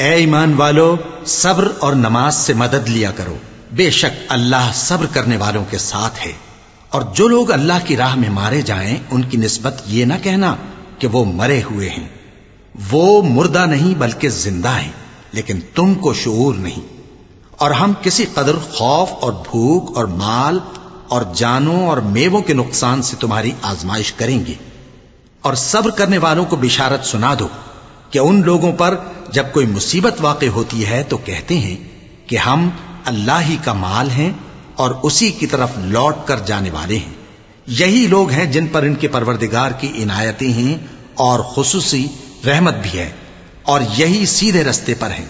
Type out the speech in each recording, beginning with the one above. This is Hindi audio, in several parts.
ए ईमान वालो सब्र और नमाज से मदद लिया करो बेशक अल्लाह सब्र करने वालों के साथ है और जो लोग अल्लाह की राह में मारे जाएं उनकी निस्बत ये ना कहना कि वो मरे हुए हैं वो मुर्दा नहीं बल्कि जिंदा है लेकिन तुमको शूर नहीं और हम किसी कदर खौफ और भूख और माल और जानों और मेवों के नुकसान से तुम्हारी आजमाइश करेंगे। और सब्र करने वालों को बिशारत सुना दो कि उन लोगों पर जब कोई मुसीबत वाक़ होती है तो कहते हैं कि हम अल्लाह ही का माल हैं और उसी की तरफ़ लौट कर जाने वाले हैं। यही लोग हैं जिन पर इनके परवरदिगार की इनायतें हैं और खसूसी रहमत भी है और यही सीधे रस्ते पर हैं।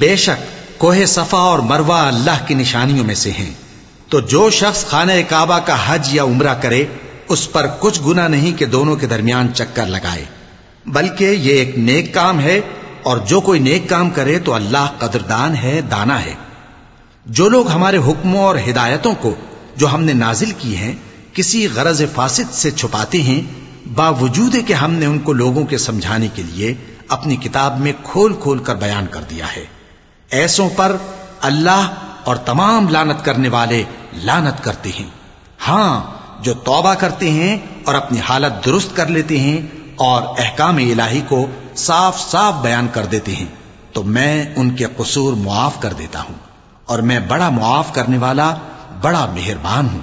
बेशक कोहे सफा और मरवा अल्लाह की निशानियों में से हैं तो जो शख्स खाना काबा का हज या उम्र करे उस पर कुछ गुना नहीं कि दोनों के दरमियान चक्कर लगाए बल्कि ये एक नेक काम है और जो कोई नेक काम करे तो अल्लाह कदरदान है दाना है जो लोग हमारे हुक्मों और हिदायतों को, जो हमने नाजिल की हैं, किसी गरज फासिद से छुपाते हैं, बावजूद कि हमने उनको लोगों के समझाने के लिए अपनी किताब में खोल खोल कर बयान कर दिया है। ऐसों पर अल्लाह और तमाम लानत करने वाले लानत करते हैं। हाँ, जो तौबा करते हैं और अपनी हालत दुरुस्त कर लेते हैं और अहकाम इलाही को साफ़ साफ़ बयान कर देते हैं तो मैं उनके कसूर मुआफ कर देता हूँ। और मैं बड़ा मुआफ करने वाला बड़ा मेहरबान हूं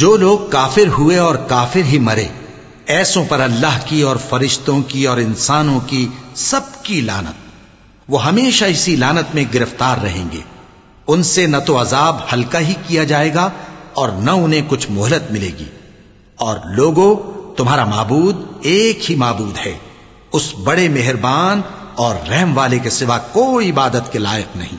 जो लोग काफिर हुए और काफिर ही मरे ऐसों पर अल्लाह की और फरिश्तों की और इंसानों की सबकी लानत वो हमेशा इसी लानत में गिरफ्तार रहेंगे उनसे न तो अजाब हल्का ही किया जाएगा और न उन्हें कुछ मोहलत मिलेगी और लोगों तुम्हारा माबूद एक ही माबूद है उस बड़े मेहरबान और रहम वाले के सिवा कोई इबादत के लायक नहीं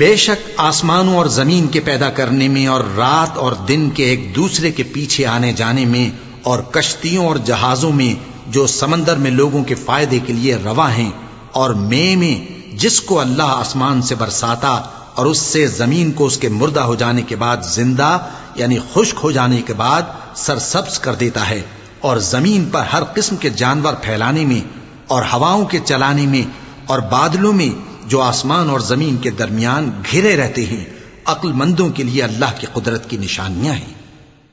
बेशक आसमानों और ज़मीन के पैदा करने में और रात और दिन के एक दूसरे के पीछे आने जाने में और कश्तियों और जहाजों में जो समंदर में लोगों के फ़ायदे के लिए रवा हैं और मे में जिसको अल्लाह आसमान से बरसाता और उससे ज़मीन को उसके मुर्दा हो जाने के बाद ज़िंदा, यानी खुश्क हो जाने के बाद सरसब्स कर देता है और ज़मीन पर हर किस्म के जानवर फैलाने में और हवाओं के चलाने में और बादलों में जो आसमान और जमीन के दरमियान घिरे रहते हैं अक्लमंदों के लिए अल्लाह की कुदरत की निशानियां हैं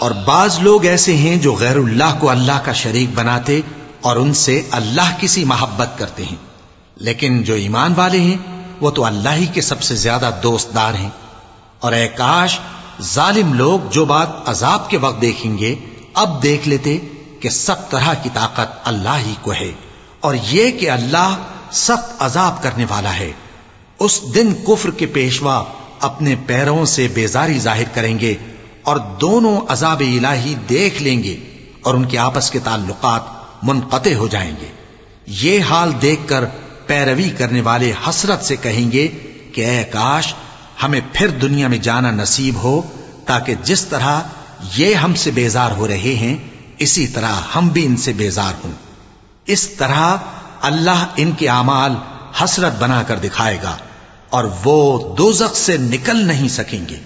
और बाज लोग ऐसे हैं जो गैरुल्लाह को अल्लाह का शरीक बनाते और उनसे अल्लाह की सी मोहब्बत करते हैं लेकिन जो ईमान वाले हैं वो तो अल्लाह ही के सबसे ज्यादा दोस्तदार हैं और ए काश जालिम लोग जो बात अजाब के वक्त देखेंगे अब देख लेते कि सब तरह की ताकत अल्लाह ही को है और ये कि अल्लाह सख्त अजाब करने वाला है उस दिन कुफ्र के पेशवा अपने पैरों से बेजारी ज़ाहिर करेंगे और दोनों अजाब इलाही देख लेंगे और उनके आपस के ताल्लुकात मुनकते हो जाएँगे। ये हाल देखकर पैरवी करने वाले हसरत से कहेंगे कि ए काश, हमें फिर दुनिया में जाना नसीब हो, ताकि जिस तरह ये हमसे बेजार हो रहे हैं, इसी तरह हम भी इनसे बेजार हों। इस तरह अल्लाह इनके अमाल हसरत बनाकर दिखाएगा। और वो दोजक से निकल नहीं सकेंगे।